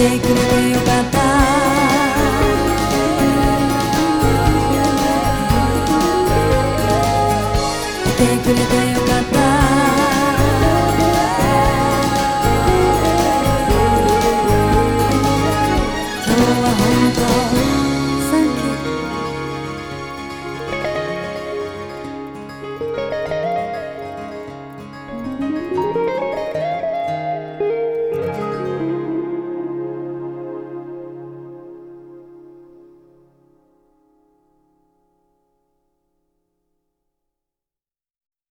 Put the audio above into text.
てくれてよかった」「いてくれてよかった」